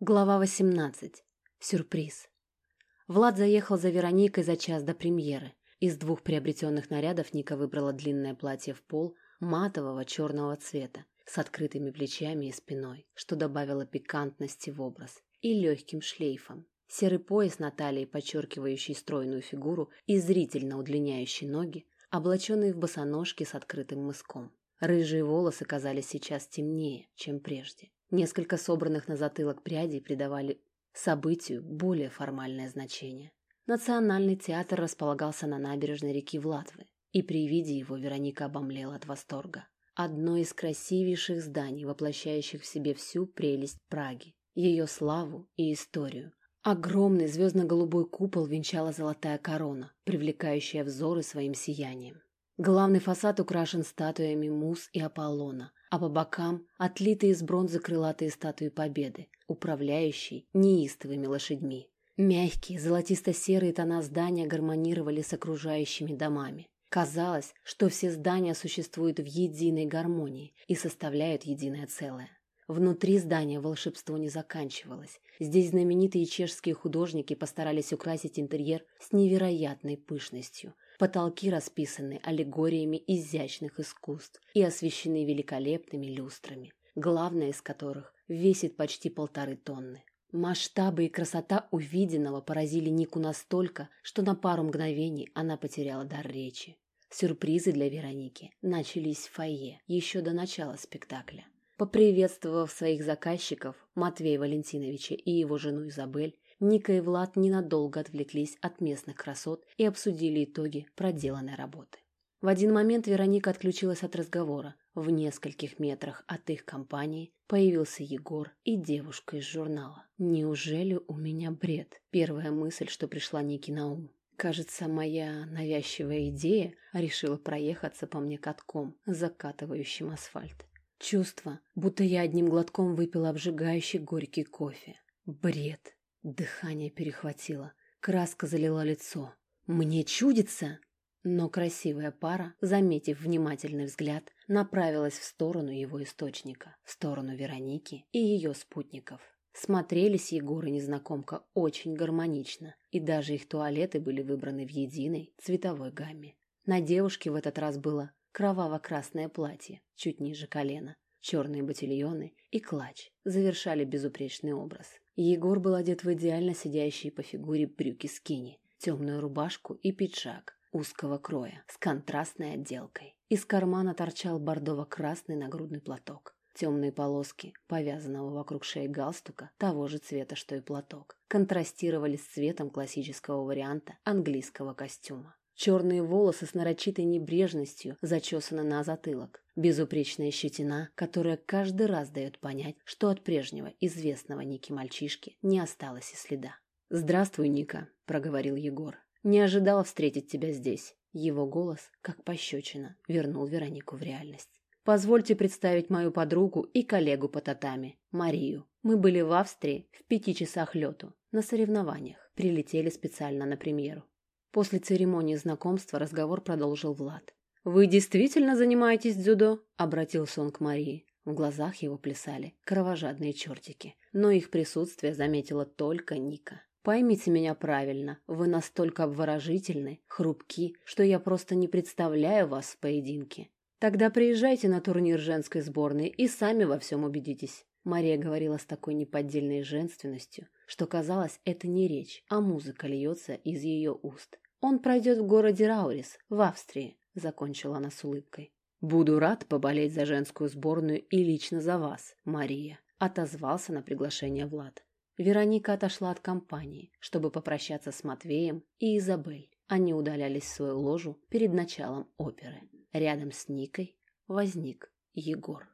Глава 18. Сюрприз. Влад заехал за Вероникой за час до премьеры. Из двух приобретенных нарядов Ника выбрала длинное платье в пол матового черного цвета с открытыми плечами и спиной, что добавило пикантности в образ, и легким шлейфом. Серый пояс на талии, подчеркивающий стройную фигуру и зрительно удлиняющий ноги, облаченные в босоножки с открытым мыском. Рыжие волосы казались сейчас темнее, чем прежде. Несколько собранных на затылок прядей придавали событию более формальное значение. Национальный театр располагался на набережной реки Влатвы, и при виде его Вероника обомлела от восторга. Одно из красивейших зданий, воплощающих в себе всю прелесть Праги, ее славу и историю. Огромный звездно-голубой купол венчала золотая корона, привлекающая взоры своим сиянием. Главный фасад украшен статуями Мус и Аполлона, а по бокам отлитые из бронзы крылатые статуи Победы, управляющие неистовыми лошадьми. Мягкие, золотисто-серые тона здания гармонировали с окружающими домами. Казалось, что все здания существуют в единой гармонии и составляют единое целое. Внутри здания волшебство не заканчивалось. Здесь знаменитые чешские художники постарались украсить интерьер с невероятной пышностью – Потолки расписаны аллегориями изящных искусств и освещены великолепными люстрами, главная из которых весит почти полторы тонны. Масштабы и красота увиденного поразили Нику настолько, что на пару мгновений она потеряла дар речи. Сюрпризы для Вероники начались в фойе еще до начала спектакля. Поприветствовав своих заказчиков, Матвея Валентиновича и его жену Изабель, Ника и Влад ненадолго отвлеклись от местных красот и обсудили итоги проделанной работы. В один момент Вероника отключилась от разговора. В нескольких метрах от их компании появился Егор и девушка из журнала. «Неужели у меня бред?» Первая мысль, что пришла Нике на ум. Кажется, моя навязчивая идея решила проехаться по мне катком, закатывающим асфальт. Чувство, будто я одним глотком выпила обжигающий горький кофе. Бред. Дыхание перехватило, краска залила лицо. «Мне чудится!» Но красивая пара, заметив внимательный взгляд, направилась в сторону его источника, в сторону Вероники и ее спутников. Смотрелись Егор и незнакомка очень гармонично, и даже их туалеты были выбраны в единой цветовой гамме. На девушке в этот раз было кроваво-красное платье, чуть ниже колена, черные ботильоны и клатч завершали безупречный образ. Егор был одет в идеально сидящие по фигуре брюки скини, темную рубашку и пиджак узкого кроя с контрастной отделкой. Из кармана торчал бордово-красный нагрудный платок. Темные полоски, повязанного вокруг шеи галстука, того же цвета, что и платок, контрастировали с цветом классического варианта английского костюма. Черные волосы с нарочитой небрежностью зачесаны на затылок. Безупречная щетина, которая каждый раз дает понять, что от прежнего известного Ники мальчишки не осталось и следа. «Здравствуй, Ника», — проговорил Егор. «Не ожидала встретить тебя здесь». Его голос, как пощечина, вернул Веронику в реальность. «Позвольте представить мою подругу и коллегу по татами, Марию. Мы были в Австрии в пяти часах лету, на соревнованиях, прилетели специально на премьеру. После церемонии знакомства разговор продолжил Влад. «Вы действительно занимаетесь дзюдо?» – обратился он к Марии. В глазах его плясали кровожадные чертики, но их присутствие заметила только Ника. «Поймите меня правильно, вы настолько обворожительны, хрупки, что я просто не представляю вас в поединке. Тогда приезжайте на турнир женской сборной и сами во всем убедитесь». Мария говорила с такой неподдельной женственностью, что казалось, это не речь, а музыка льется из ее уст. «Он пройдет в городе Раурис, в Австрии», — закончила она с улыбкой. «Буду рад поболеть за женскую сборную и лично за вас, Мария», — отозвался на приглашение Влад. Вероника отошла от компании, чтобы попрощаться с Матвеем и Изабель. Они удалялись в свою ложу перед началом оперы. Рядом с Никой возник Егор.